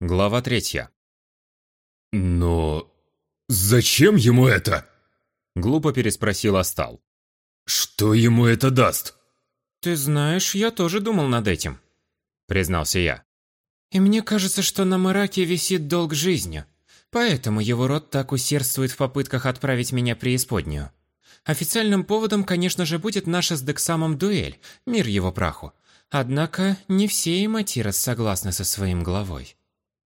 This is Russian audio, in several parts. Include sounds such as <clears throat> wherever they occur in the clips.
Глава третья. «Но... зачем ему это?» Глупо переспросил Астал. «Что ему это даст?» «Ты знаешь, я тоже думал над этим», признался я. «И мне кажется, что на Мараке висит долг жизни, поэтому его род так усердствует в попытках отправить меня преисподнюю. Официальным поводом, конечно же, будет наша с Дексамом дуэль, мир его праху. Однако не все Иматирос согласны со своим главой.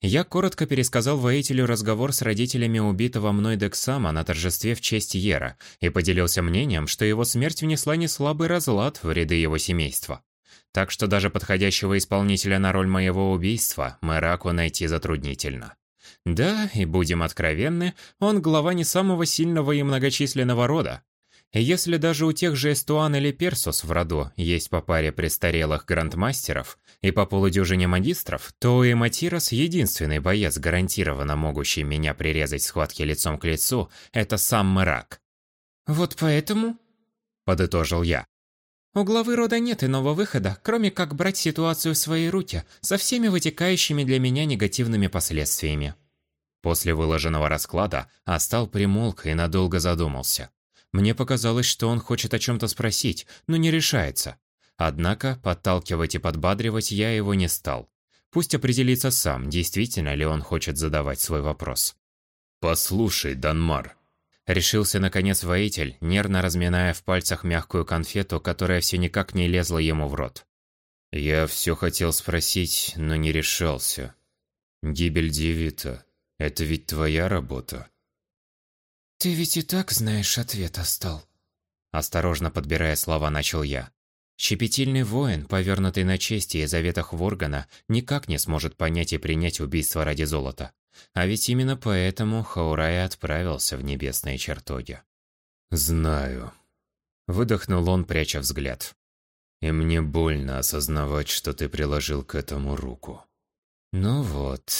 Я коротко пересказал воителю разговор с родителями убитого мной Дексама на торжестве в честь Ера и поделился мнением, что его смерть внесла не слабый разлад в ряды его семейства. Так что даже подходящего исполнителя на роль моего убийства Мэраку найти затруднительно. Да, и будем откровенны, он глава не самого сильного и многочисленного рода, если даже у тех же Эстуан или Персус в роду есть по паре престарелых грандмастеров и по полудюжине магистров, то у Эматирос единственный боец, гарантированно могущий меня прирезать в схватке лицом к лицу, это сам Мрак. «Вот поэтому...» – подытожил я. «У главы рода нет иного выхода, кроме как брать ситуацию в свои руки, со всеми вытекающими для меня негативными последствиями». После выложенного расклада Астал примолк и надолго задумался. Мне показалось, что он хочет о чем-то спросить, но не решается. Однако подталкивать и подбадривать я его не стал. Пусть определится сам, действительно ли он хочет задавать свой вопрос. «Послушай, Данмар», — решился наконец воитель, нервно разминая в пальцах мягкую конфету, которая все никак не лезла ему в рот. «Я все хотел спросить, но не решался. Гибель Девита — это ведь твоя работа?» «Ты ведь и так знаешь ответ, Остал». Осторожно подбирая слова, начал я. Щепетильный воин, повернутый на чести и заветах Воргана, никак не сможет понять и принять убийство ради золота. А ведь именно поэтому Хаурай отправился в небесные чертоги. «Знаю», — выдохнул он, пряча взгляд. «И мне больно осознавать, что ты приложил к этому руку». Ну вот,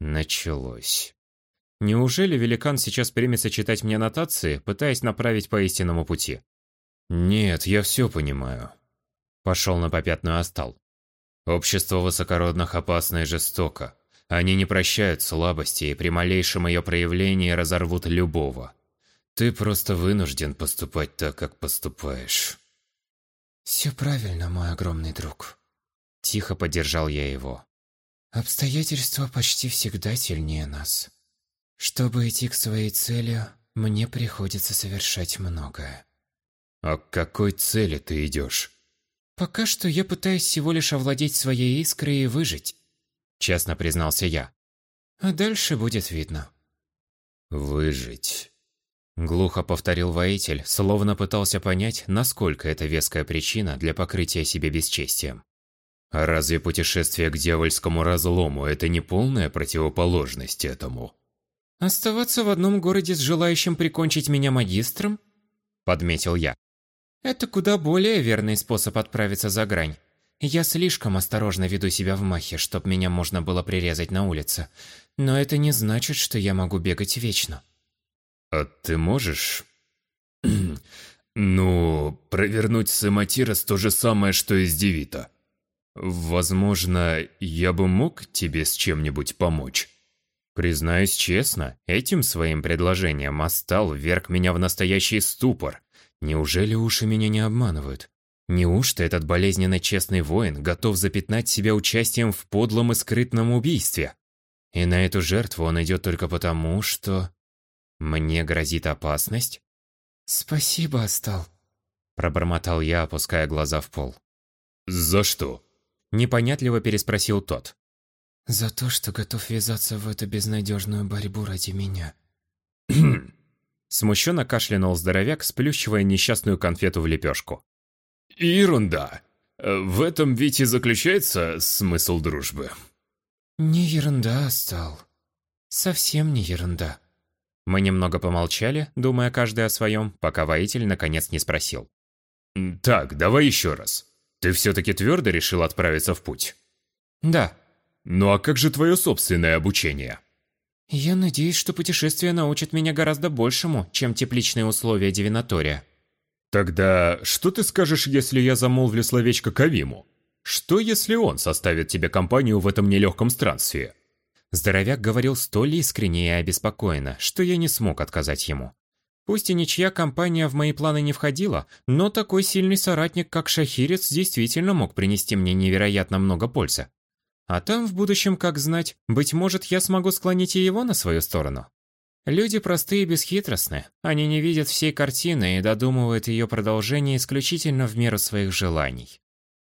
началось. Неужели великан сейчас примется читать мне нотации, пытаясь направить по истинному пути? Нет, я все понимаю. Пошел на попятную остал. Общество высокородных опасно и жестоко. Они не прощают слабости и при малейшем ее проявлении разорвут любого. Ты просто вынужден поступать так, как поступаешь. Все правильно, мой огромный друг. Тихо поддержал я его. Обстоятельства почти всегда сильнее нас. Чтобы идти к своей цели, мне приходится совершать многое. А к какой цели ты идешь? Пока что я пытаюсь всего лишь овладеть своей искрой и выжить, честно признался я. А дальше будет видно. Выжить. Глухо повторил воитель, словно пытался понять, насколько это веская причина для покрытия себе бесчестием. А разве путешествие к дьявольскому разлому – это не полная противоположность этому? «Оставаться в одном городе с желающим прикончить меня магистром?» – подметил я. «Это куда более верный способ отправиться за грань. Я слишком осторожно веду себя в махе, чтоб меня можно было прирезать на улице. Но это не значит, что я могу бегать вечно». «А ты можешь...» <clears throat> «Ну, провернуть с Эматирос то же самое, что и с Девита. Возможно, я бы мог тебе с чем-нибудь помочь?» Признаюсь честно, этим своим предложением Астал вверг меня в настоящий ступор. Неужели уши меня не обманывают? Неужто этот болезненно честный воин готов запятнать себя участием в подлом и скрытном убийстве? И на эту жертву он идет только потому, что... Мне грозит опасность? «Спасибо, Астал», — пробормотал я, опуская глаза в пол. «За что?» — непонятливо переспросил тот. За то, что готов ввязаться в эту безнадежную борьбу ради меня. <clears throat> Смущенно кашлянул здоровяк, сплющивая несчастную конфету в лепешку. Ерунда. В этом ведь и заключается смысл дружбы. Не ерунда, стал. Совсем не ерунда. Мы немного помолчали, думая каждый о своем, пока воитель наконец не спросил. «Так, давай еще раз. Ты все-таки твердо решил отправиться в путь?» «Да», ну а как же твое собственное обучение? Я надеюсь, что путешествие научит меня гораздо большему, чем тепличные условия Дивинатория. Тогда что ты скажешь, если я замолвлю словечко Кавиму? Что, если он составит тебе компанию в этом нелегком странстве? Здоровяк говорил столь искренне и обеспокоенно, что я не смог отказать ему. Пусть и ничья компания в мои планы не входила, но такой сильный соратник, как Шахирец, действительно мог принести мне невероятно много пользы. А там, в будущем, как знать, быть может, я смогу склонить и его на свою сторону. Люди простые и бесхитростны. Они не видят всей картины и додумывают ее продолжение исключительно в меру своих желаний.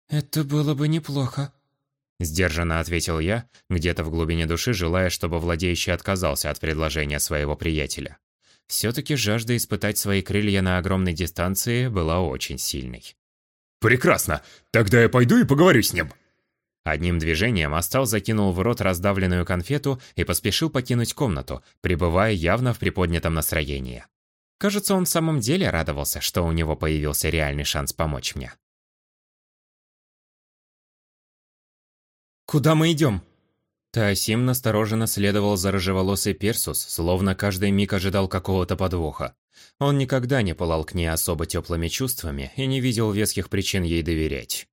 «Это было бы неплохо», – сдержанно ответил я, где-то в глубине души желая, чтобы владеющий отказался от предложения своего приятеля. Все-таки жажда испытать свои крылья на огромной дистанции была очень сильной. «Прекрасно! Тогда я пойду и поговорю с ним!» Одним движением Астал закинул в рот раздавленную конфету и поспешил покинуть комнату, пребывая явно в приподнятом настроении. Кажется, он в самом деле радовался, что у него появился реальный шанс помочь мне. «Куда мы идем?» Таосим настороженно следовал за рыжеволосой Персус, словно каждый миг ожидал какого-то подвоха. Он никогда не пылал к ней особо теплыми чувствами и не видел веских причин ей доверять.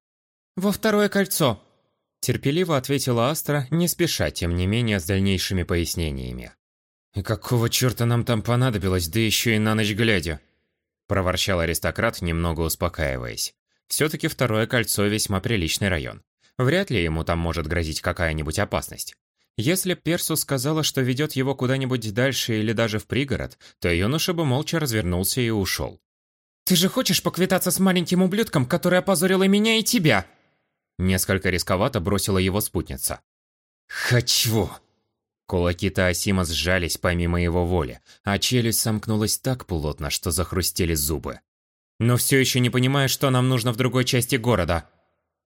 «Во второе кольцо!» Терпеливо ответила Астра, не спеша, тем не менее, с дальнейшими пояснениями. «И какого черта нам там понадобилось, да еще и на ночь глядя?» Проворчал аристократ, немного успокаиваясь. Все-таки второе кольцо весьма приличный район. Вряд ли ему там может грозить какая-нибудь опасность. Если Персу сказала, что ведет его куда-нибудь дальше или даже в пригород, то юноша бы молча развернулся и ушел. «Ты же хочешь поквитаться с маленьким ублюдком, который опозорил и меня, и тебя?» Несколько рисковато бросила его спутница. «Хочу!» Кулаки Таосима сжались помимо его воли, а челюсть сомкнулась так плотно, что захрустели зубы. «Но все еще не понимаю, что нам нужно в другой части города».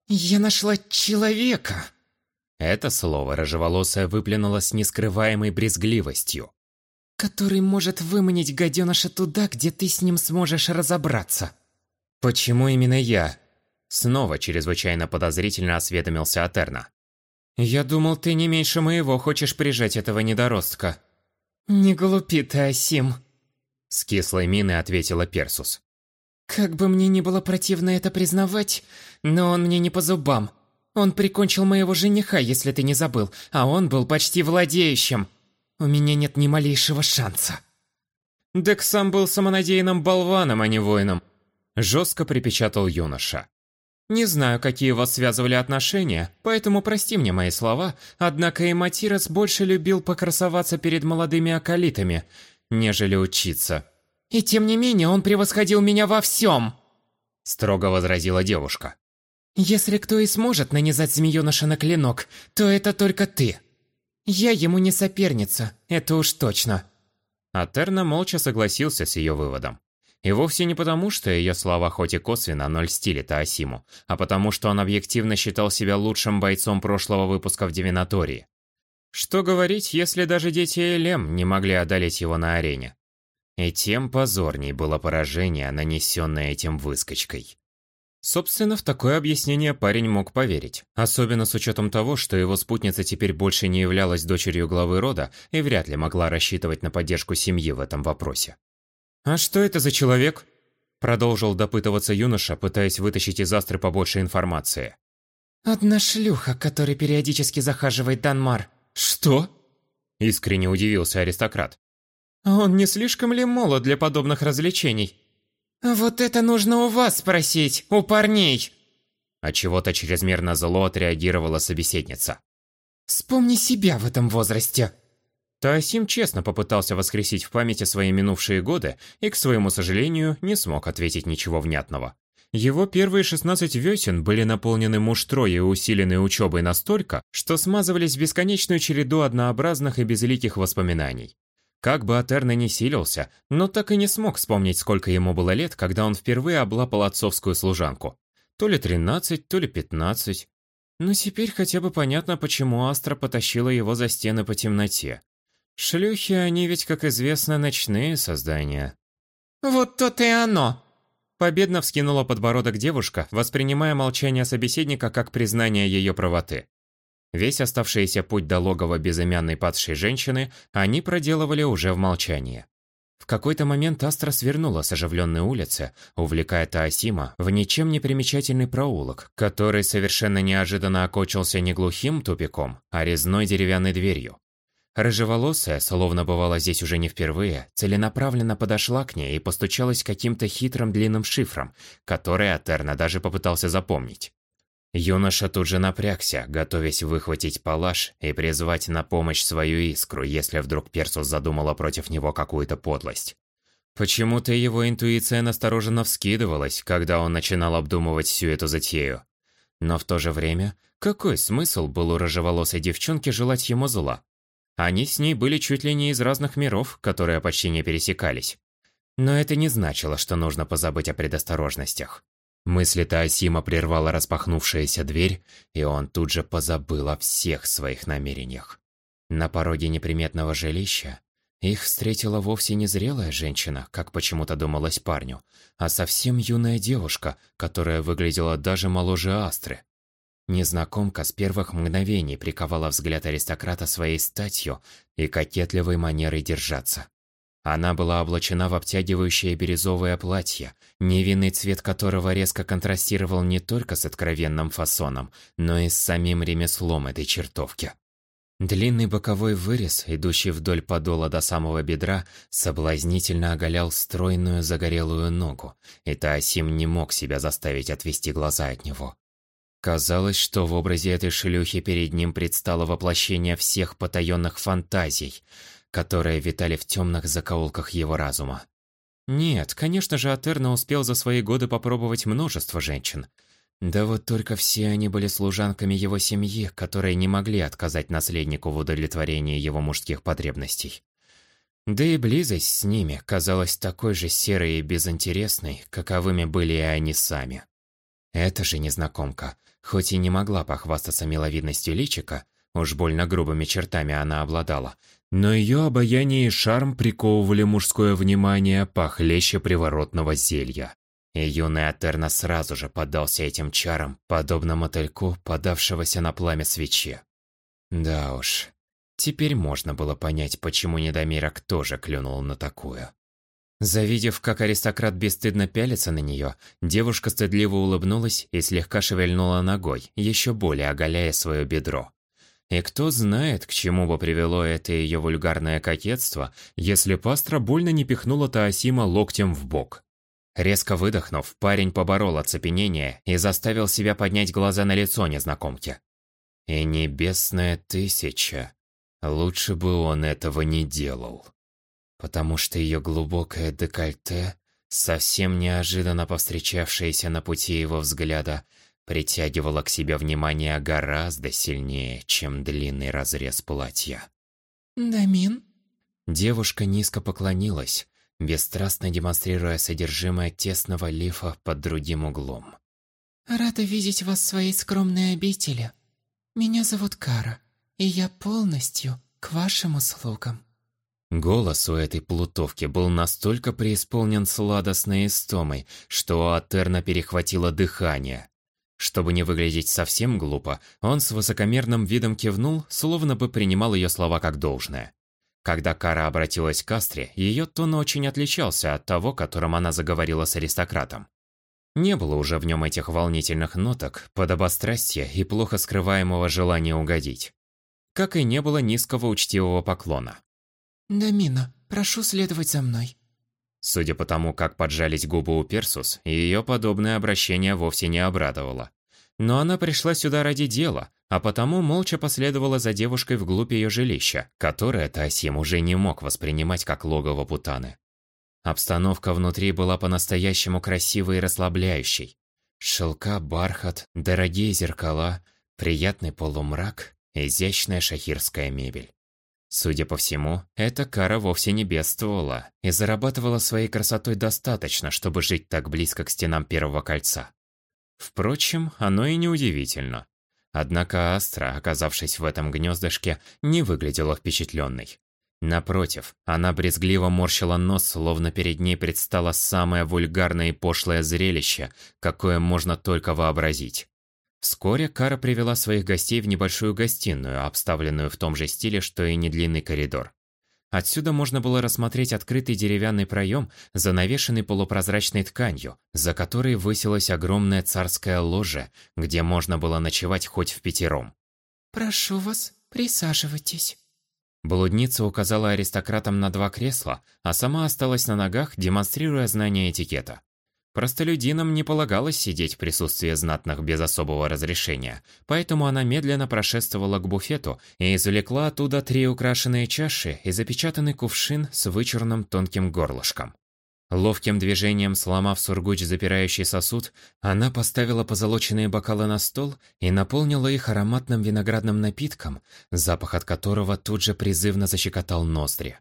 «Я нашла человека!» Это слово рыжеволосая выплюнула с нескрываемой брезгливостью. «Который может выманить гаденыша туда, где ты с ним сможешь разобраться». «Почему именно я?» Снова чрезвычайно подозрительно осведомился Атерна. «Я думал, ты не меньше моего хочешь прижать этого недоростка». «Не глупи ты, Асим», — с кислой миной ответила Персус. «Как бы мне ни было противно это признавать, но он мне не по зубам. Он прикончил моего жениха, если ты не забыл, а он был почти владеющим. У меня нет ни малейшего шанса». Дек сам был самонадеянным болваном, а не воином. Жестко припечатал юноша. Не знаю, какие вас связывали отношения, поэтому прости мне мои слова, однако Эматирос больше любил покрасоваться перед молодыми акалитами, нежели учиться. «И тем не менее он превосходил меня во всем!» Строго возразила девушка. «Если кто и сможет нанизать змеёныша на клинок, то это только ты. Я ему не соперница, это уж точно». Атерна молча согласился с ее выводом. И вовсе не потому, что ее слова хоть и косвенно, но льстили Таосиму, а потому, что он объективно считал себя лучшим бойцом прошлого выпуска в Дивинатории. Что говорить, если даже дети Элем не могли одолеть его на арене? И тем позорней было поражение, нанесенное этим выскочкой. Собственно, в такое объяснение парень мог поверить, особенно с учетом того, что его спутница теперь больше не являлась дочерью главы рода и вряд ли могла рассчитывать на поддержку семьи в этом вопросе. «А что это за человек?» Продолжил допытываться юноша, пытаясь вытащить из Астры побольше информации. «Одна шлюха, которая периодически захаживает Данмар». «Что?» Искренне удивился аристократ. «А он не слишком ли молод для подобных развлечений?» «Вот это нужно у вас спросить, у парней!» А чего-то чрезмерно зло отреагировала собеседница. «Вспомни себя в этом возрасте!» Таосим честно попытался воскресить в памяти свои минувшие годы и, к своему сожалению, не смог ответить ничего внятного. Его первые 16 весен были наполнены муштрой и усиленной учебой настолько, что смазывались в бесконечную череду однообразных и безликих воспоминаний. Как бы Атерна не силился, но так и не смог вспомнить, сколько ему было лет, когда он впервые облапал отцовскую служанку. То ли 13, то ли 15. Но теперь хотя бы понятно, почему Астра потащила его за стены по темноте. Шлюхи, они ведь, как известно, ночные создания. «Вот то-то и оно!» Победно вскинула подбородок девушка, воспринимая молчание собеседника как признание ее правоты. Весь оставшийся путь до логова безымянной падшей женщины они проделывали уже в молчании. В какой-то момент Астра свернула с оживленной улицы, увлекая Таосима в ничем не примечательный проулок, который совершенно неожиданно окочился не глухим тупиком, а резной деревянной дверью. Рыжеволосая, словно бывала здесь уже не впервые, целенаправленно подошла к ней и постучалась каким-то хитрым длинным шифром, который Атерна даже попытался запомнить. Юноша тут же напрягся, готовясь выхватить палаш и призвать на помощь свою искру, если вдруг Персус задумала против него какую-то подлость. Почему-то его интуиция настороженно вскидывалась, когда он начинал обдумывать всю эту затею. Но в то же время, какой смысл был у рыжеволосой девчонки желать ему зла? Они с ней были чуть ли не из разных миров, которые почти не пересекались. Но это не значило, что нужно позабыть о предосторожностях. Мысли Таосима прервала распахнувшаяся дверь, и он тут же позабыл о всех своих намерениях. На пороге неприметного жилища их встретила вовсе не зрелая женщина, как почему-то думалось парню, а совсем юная девушка, которая выглядела даже моложе Астры. Незнакомка с первых мгновений приковала взгляд аристократа своей статью и кокетливой манерой держаться. Она была облачена в обтягивающее бирюзовое платье, невинный цвет которого резко контрастировал не только с откровенным фасоном, но и с самим ремеслом этой чертовки. Длинный боковой вырез, идущий вдоль подола до самого бедра, соблазнительно оголял стройную загорелую ногу, и Таосим не мог себя заставить отвести глаза от него. Казалось, что в образе этой шлюхи перед ним предстало воплощение всех потаенных фантазий, которые витали в темных закоулках его разума. Нет, конечно же, Атерна успел за свои годы попробовать множество женщин. Да вот только все они были служанками его семьи, которые не могли отказать наследнику в удовлетворении его мужских потребностей. Да и близость с ними казалась такой же серой и безинтересной, каковыми были и они сами. Эта же незнакомка, хоть и не могла похвастаться миловидностью личика, уж больно грубыми чертами она обладала, но ее обаяние и шарм приковывали мужское внимание похлеще приворотного зелья. И юный Атерна сразу же поддался этим чарам, подобно мотыльку, подавшегося на пламя свечи. Да уж, теперь можно было понять, почему недомерок тоже клюнул на такую. Завидев, как аристократ бесстыдно пялится на нее, девушка стыдливо улыбнулась и слегка шевельнула ногой, еще более оголяя свое бедро. И кто знает, к чему бы привело это ее вульгарное кокетство, если пастра больно не пихнула Таосима локтем в бок. Резко выдохнув, парень поборол оцепенение и заставил себя поднять глаза на лицо незнакомки. И небесная тысяча. Лучше бы он этого не делал. Потому что ее глубокое декольте, совсем неожиданно повстречавшееся на пути его взгляда, притягивала к себе внимание гораздо сильнее, чем длинный разрез платья. «Дамин?» Девушка низко поклонилась, бесстрастно демонстрируя содержимое тесного лифа под другим углом. «Рада видеть вас в своей скромной обители. Меня зовут Кара, и я полностью к вашим услугам». Голос у этой плутовки был настолько преисполнен сладостной истомой, что у Атерна перехватило дыхание. Чтобы не выглядеть совсем глупо, он с высокомерным видом кивнул, словно бы принимал ее слова как должное. Когда Кара обратилась к Астре, ее тон очень отличался от того, которым она заговорила с аристократом. Не было уже в нем этих волнительных ноток, подобострастия и плохо скрываемого желания угодить. Как и не было низкого учтивого поклона. «Дамина, прошу следовать за мной», Судя по тому, как поджались губы у Персус, ее подобное обращение вовсе не обрадовало. Но она пришла сюда ради дела, а потому молча последовала за девушкой вглубь ее жилища, которое Тасим уже не мог воспринимать как логово Путаны. Обстановка внутри была по-настоящему красивой и расслабляющей. Шелка, бархат, дорогие зеркала, приятный полумрак, изящная шахирская мебель. Судя по всему, эта кара вовсе не бедствовала и зарабатывала своей красотой достаточно, чтобы жить так близко к стенам Первого Кольца. Впрочем, оно и не удивительно. Однако Астра, оказавшись в этом гнездышке, не выглядела впечатленной. Напротив, она брезгливо морщила нос, словно перед ней предстало самое вульгарное и пошлое зрелище, какое можно только вообразить. Вскоре Кара привела своих гостей в небольшую гостиную, обставленную в том же стиле, что и недлинный коридор. Отсюда можно было рассмотреть открытый деревянный проем, занавешенный полупрозрачной тканью, за которой высилась огромная царская ложа, где можно было ночевать хоть в пятером. «Прошу вас, присаживайтесь». Блудница указала аристократам на два кресла, а сама осталась на ногах, демонстрируя знание этикета. Простолюдинам не полагалось сидеть в присутствии знатных без особого разрешения, поэтому она медленно прошествовала к буфету и извлекла оттуда три украшенные чаши и запечатанный кувшин с вычурным тонким горлышком. Ловким движением сломав сургуч запирающий сосуд, она поставила позолоченные бокалы на стол и наполнила их ароматным виноградным напитком, запах от которого тут же призывно защекотал ноздри.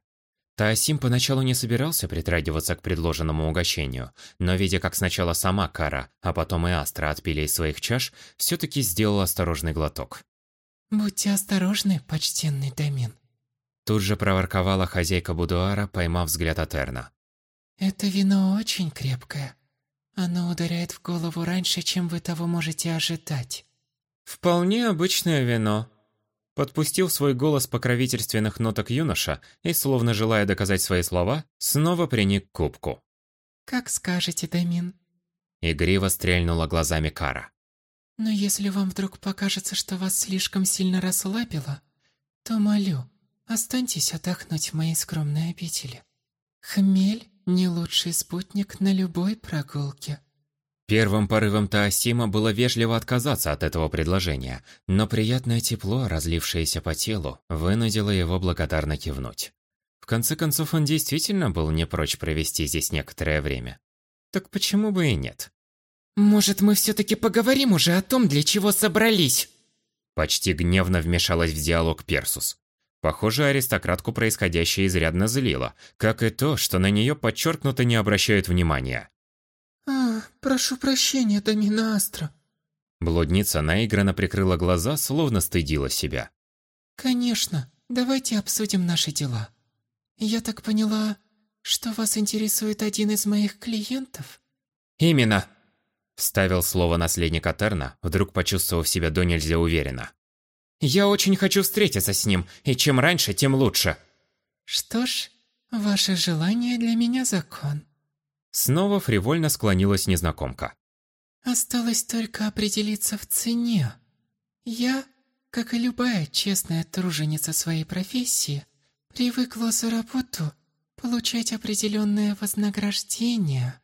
Таосим поначалу не собирался притрагиваться к предложенному угощению, но видя, как сначала сама Кара, а потом и Астра отпили из своих чаш, все-таки сделал осторожный глоток. «Будьте осторожны, почтенный Дамин». Тут же проворковала хозяйка будуара, поймав взгляд Атерна. «Это вино очень крепкое. Оно ударяет в голову раньше, чем вы того можете ожидать». «Вполне обычное вино», — подпустил свой голос покровительственных ноток юноша и, словно желая доказать свои слова, снова приник к кубку. «Как скажете, Дамин». Игриво стрельнула глазами Кара. «Но если вам вдруг покажется, что вас слишком сильно расслабило, то молю, останьтесь отдохнуть в моей скромной обители. Хмель не лучший спутник на любой прогулке. Первым порывом Таосима было вежливо отказаться от этого предложения, но приятное тепло, разлившееся по телу, вынудило его благодарно кивнуть. В конце концов, он действительно был не прочь провести здесь некоторое время. Так почему бы и нет? «Может, мы все-таки поговорим уже о том, для чего собрались?» Почти гневно вмешалась в диалог Персус. Похоже, аристократку происходящее изрядно злило, как и то, что на нее подчеркнуто не обращают внимания. «А, прошу прощения, Домина Астра». Блудница наигранно прикрыла глаза, словно стыдила себя. «Конечно, давайте обсудим наши дела. Я так поняла, что вас интересует один из моих клиентов?» «Именно!» Вставил слово наследник Атерна, вдруг почувствовав себя до нельзя уверенно. Я очень хочу встретиться с ним, и чем раньше, тем лучше. Что ж, ваше желание для меня закон. Снова фривольно склонилась незнакомка. Осталось только определиться в цене. Я, как и любая честная труженица своей профессии, привыкла за работу получать определенное вознаграждение.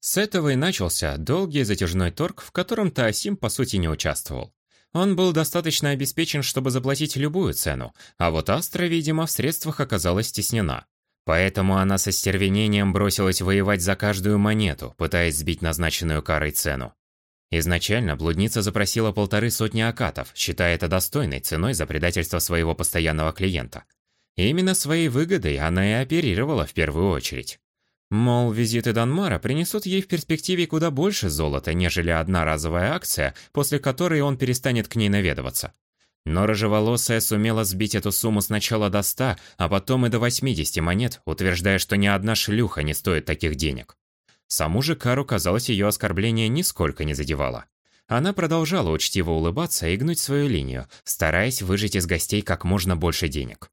С этого и начался долгий затяжной торг, в котором Таосим по сути не участвовал. Он был достаточно обеспечен, чтобы заплатить любую цену, а вот Астра, видимо, в средствах оказалась стеснена. Поэтому она со стервенением бросилась воевать за каждую монету, пытаясь сбить назначенную карой цену. Изначально блудница запросила полторы сотни акатов, считая это достойной ценой за предательство своего постоянного клиента. И именно своей выгодой она и оперировала в первую очередь. Мол, визиты Данмара принесут ей в перспективе куда больше золота, нежели одна разовая акция, после которой он перестанет к ней наведываться. Но рыжеволосая сумела сбить эту сумму сначала до 100, а потом и до 80 монет, утверждая, что ни одна шлюха не стоит таких денег. Саму же Кару, казалось, ее оскорбление нисколько не задевало. Она продолжала учтиво улыбаться и гнуть свою линию, стараясь выжить из гостей как можно больше денег.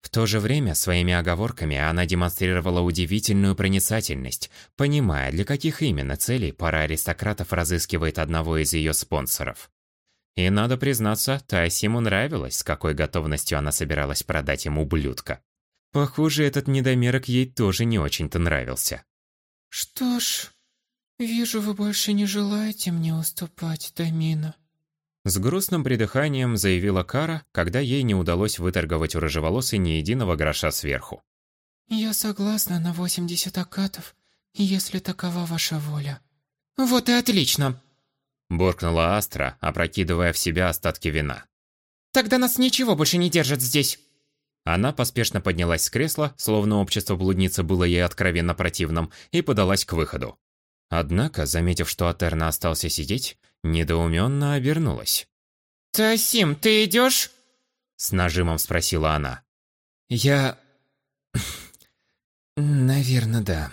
В то же время своими оговорками она демонстрировала удивительную проницательность, понимая, для каких именно целей пара аристократов разыскивает одного из ее спонсоров. И надо признаться, Тайсиму нравилось, с какой готовностью она собиралась продать ему ублюдка. Похоже, этот недомерок ей тоже не очень-то нравился. «Что ж, вижу, вы больше не желаете мне уступать, Дамина», с грустным придыханием заявила Кара, когда ей не удалось выторговать у рыжеволосой ни единого гроша сверху. «Я согласна на 80 акатов, если такова ваша воля». «Вот и отлично!» Буркнула Астра, опрокидывая в себя остатки вина. «Тогда нас ничего больше не держит здесь!» Она поспешно поднялась с кресла, словно общество блудницы было ей откровенно противным, и подалась к выходу. Однако, заметив, что Атерна остался сидеть, недоуменно обернулась. «Тасим, ты идешь?» С нажимом спросила она. «Я... <clears throat> наверное, да».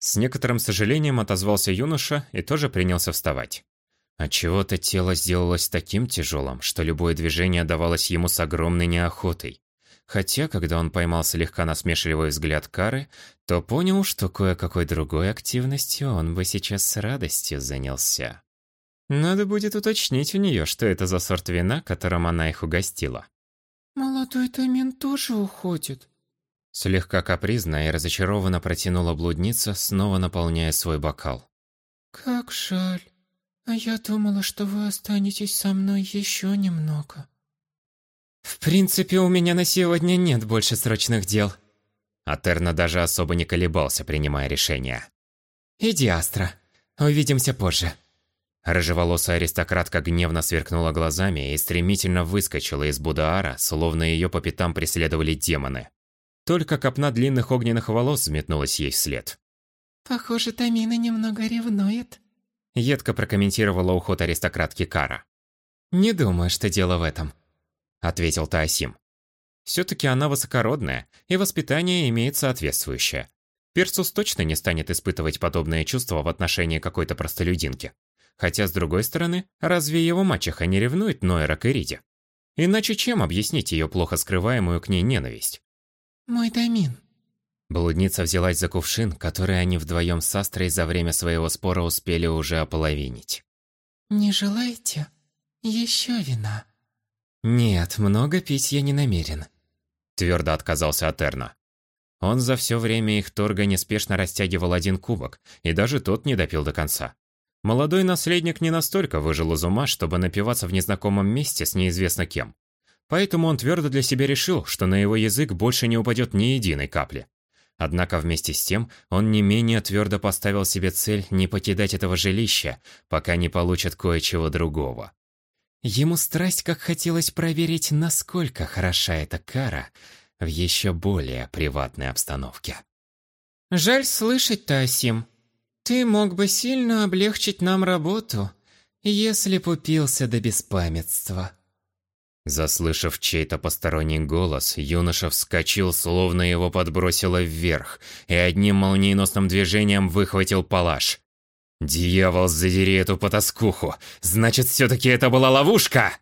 С некоторым сожалением отозвался юноша и тоже принялся вставать. Отчего-то тело сделалось таким тяжелым, что любое движение давалось ему с огромной неохотой. Хотя, когда он поймал слегка насмешливый взгляд Кары, то понял, что кое-какой другой активностью он бы сейчас с радостью занялся. Надо будет уточнить у нее, что это за сорт вина, которым она их угостила. «Молодой Тамин тоже уходит». Слегка капризно и разочарованно протянула блудница, снова наполняя свой бокал. «Как жаль. А я думала, что вы останетесь со мной еще немного». «В принципе, у меня на сегодня нет больше срочных дел». Атерна даже особо не колебался, принимая решение. «Иди, Астра. Увидимся позже». Рыжеволосая аристократка гневно сверкнула глазами и стремительно выскочила из Будаара, словно ее по пятам преследовали демоны. Только копна длинных огненных волос взметнулась ей вслед. «Похоже, Тамина немного ревнует», — едко прокомментировала уход аристократки Кара. «Не думаю, что дело в этом», — ответил Таосим. «Все-таки она высокородная, и воспитание имеет соответствующее. Персус точно не станет испытывать подобные чувства в отношении какой-то простолюдинки. Хотя, с другой стороны, разве его мачеха не ревнует Нойра к Ириде? Иначе чем объяснить ее плохо скрываемую к ней ненависть? «Мой Дамин». Блудница взялась за кувшин, который они вдвоем с Астрой за время своего спора успели уже ополовинить. «Не желаете? Еще вина?» «Нет, много пить я не намерен», — твердо отказался от Эрна. Он за все время их торга неспешно растягивал один кубок, и даже тот не допил до конца. Молодой наследник не настолько выжил из ума, чтобы напиваться в незнакомом месте с неизвестно кем. Поэтому он твердо для себя решил, что на его язык больше не упадет ни единой капли. Однако вместе с тем он не менее твердо поставил себе цель не покидать этого жилища, пока не получит кое-чего другого. Ему страсть как хотелось проверить, насколько хороша эта кара в еще более приватной обстановке. «Жаль слышать, Тасим», ты мог бы сильно облегчить нам работу, если б упился до беспамятства. Заслышав чей-то посторонний голос, юноша вскочил, словно его подбросило вверх, и одним молниеносным движением выхватил палаш. «Дьявол, задери эту потаскуху! Значит, все-таки это была ловушка!»